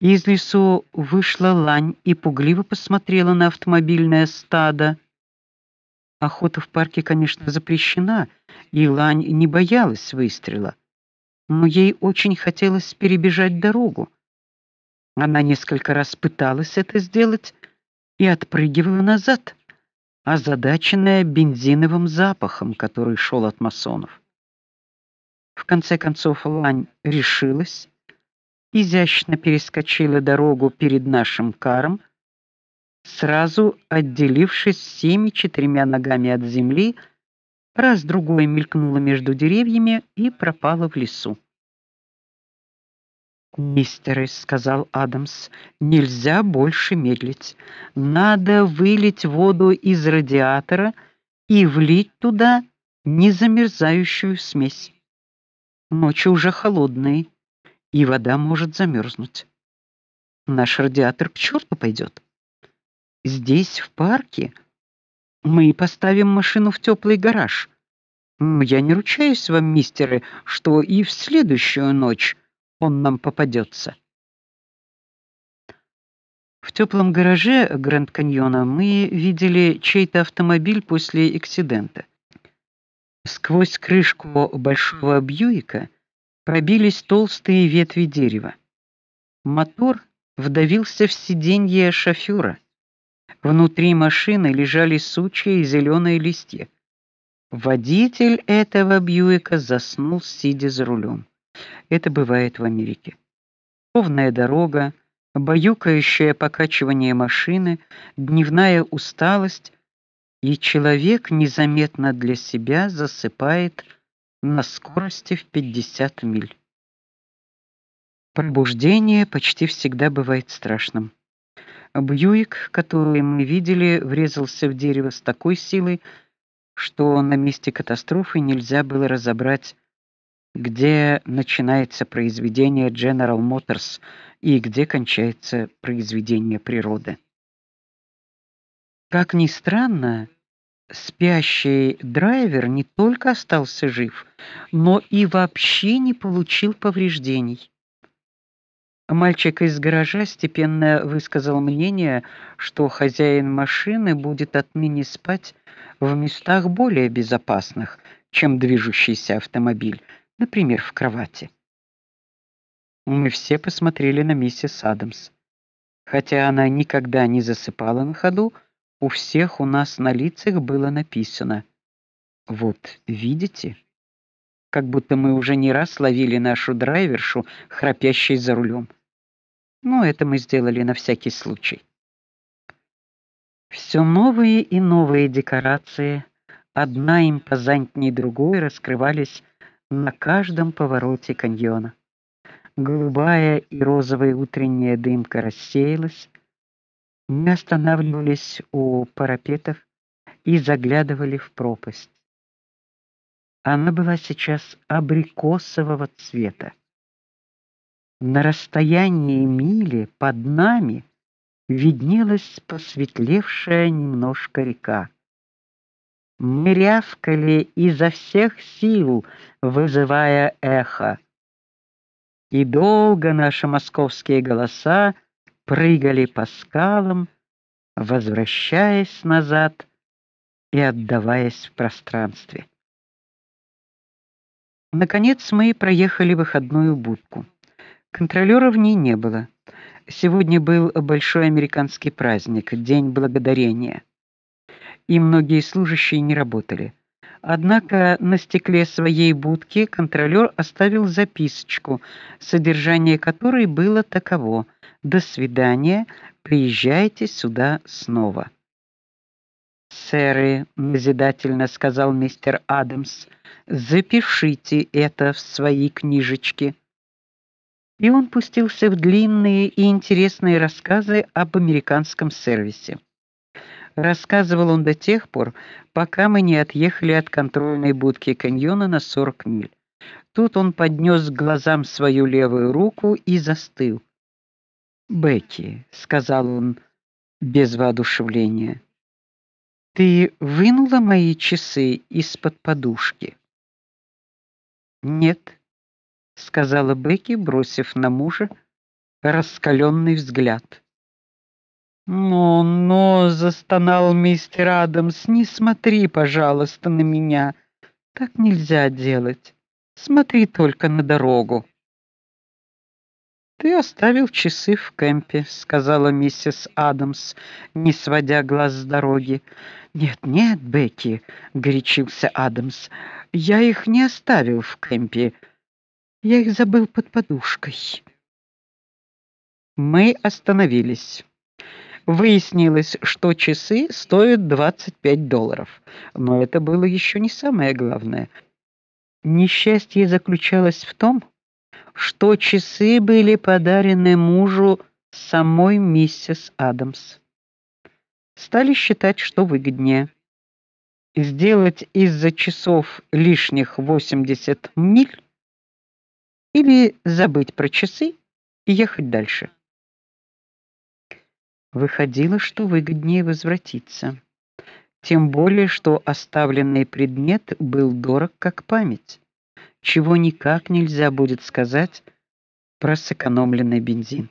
Из лесу вышла лань и пугливо посмотрела на автомобильное стадо. Охота в парке, конечно, запрещена, и лань не боялась выстрела, но ей очень хотелось перебежать дорогу. Она несколько раз пыталась это сделать и отпрыгивала назад, озадаченная бензиновым запахом, который шел от масонов. В конце концов Лань решилась изящно перескочила дорогу перед нашим каром, сразу отделившись всеми четырьмя ногами от земли, раз другой мелькнула между деревьями и пропала в лесу. "Мистер", сказал Адамс, "нельзя больше медлить. Надо вылить воду из радиатора и влить туда незамерзающую смесь. Ночи уже холодные и вода может замерзнуть. Наш радиатор к черту пойдет. Здесь, в парке, мы поставим машину в теплый гараж. Я не ручаюсь вам, мистеры, что и в следующую ночь он нам попадется. В теплом гараже Гранд Каньона мы видели чей-то автомобиль после эксцидента. Сквозь крышку большого Бьюика пробились толстые ветви дерева. Мотор вдавился в сиденье шофера. Внутри машины лежали сучья и зеленые листья. Водитель этого Бьюика заснул, сидя за рулем. Это бывает в Америке. Ровная дорога, баюкающее покачивание машины, дневная усталость, и человек незаметно для себя засыпает на скорости в 50 миль. Пробуждение почти всегда бывает страшным. Бьюик, который мы видели, врезался в дерево с такой силой, что на месте катастрофы нельзя было разобрать, где начинается произведение General Motors и где кончается произведение природы. Как ни странно, спящий драйвер не только остался жив, но и вообще не получил повреждений. Мальчик из гаража степенно высказал мнение, что хозяин машины будет отныне спать в местах более безопасных, чем движущийся автомобиль, например, в кровати. Мы все посмотрели на миссис Адамс. Хотя она никогда не засыпала на ходу, у всех у нас на лицах было написано: "Вот, видите?" Как будто мы уже не раз ловили нашу драйвершу, храпящей за рулем. Но это мы сделали на всякий случай. Все новые и новые декорации, одна импозантнее другой, раскрывались на каждом повороте каньона. Голубая и розовая утренняя дымка рассеялась, мы останавливались у парапетов и заглядывали в пропасть. Она была сейчас абрикосового цвета. На расстоянии мили под нами виднелась посветлевшая немножко река. Мы рявкали изо всех сил, вызывая эхо. И долго наши московские голоса прыгали по скалам, возвращаясь назад и отдаваясь в пространстве. Наконец мы проехали выходную будку. Контролёра в ней не было. Сегодня был большой американский праздник День благодарения. И многие служащие не работали. Однако на стекле своей будки контролёр оставил записочку, содержание которой было таково: до свидания. Приезжайте сюда снова. Сэры, назидательно сказал мистер Адамс. Запишите это в свои книжечки. И он пустился в длинные и интересные рассказы об американском сервисе. Рассказывал он до тех пор, пока мы не отъехали от контрольной будки каньона на 40 миль. Тут он поднес к глазам свою левую руку и застыл. Бекки, сказал он без воодушевления. Ты вынула мои часы из-под подушки? Нет, сказала Бекки, бросив на мужа раскаленный взгляд. "Но, но", застонал мистер Адамс. "Не смотри, пожалуйста, на меня. Так нельзя делать. Смотри только на дорогу". Ты оставил часы в кемпе, сказала миссис Адамс, не сводя глаз с дороги. Нет, нет, Бекки, горячился Адамс. Я их не оставил в кемпе. Я их забыл под подушкой. Мы остановились. Выяснилось, что часы стоят 25 долларов. Но это было еще не самое главное. Несчастье заключалось в том, что часы были подарены мужу самой миссис Адамс. Стали считать, что выгоднее сделать из-за часов лишних 80 миль или забыть про часы и ехать дальше. Выходило, что выгоднее возвратиться. Тем более, что оставленный предмет был дорог как память чего никак нельзя будет сказать про сэкономленный бензин.